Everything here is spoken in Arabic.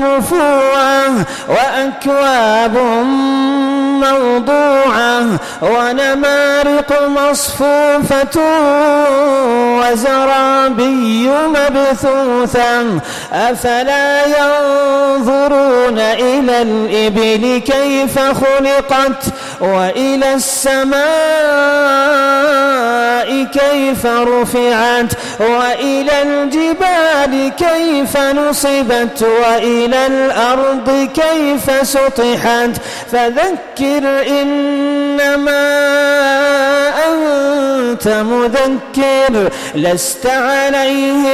مرفوعة وأكواب موضوعة ونمارق مصفوفة وزرابي مبثوثة أفلا ينظرون إلى الإبل كيف خلقت وإلى السماء كيف رفعت وإلى الجبال كيف نصبت وإلى الأرض كيف سطحت فذكر إنما أنت مذكر لست عليهم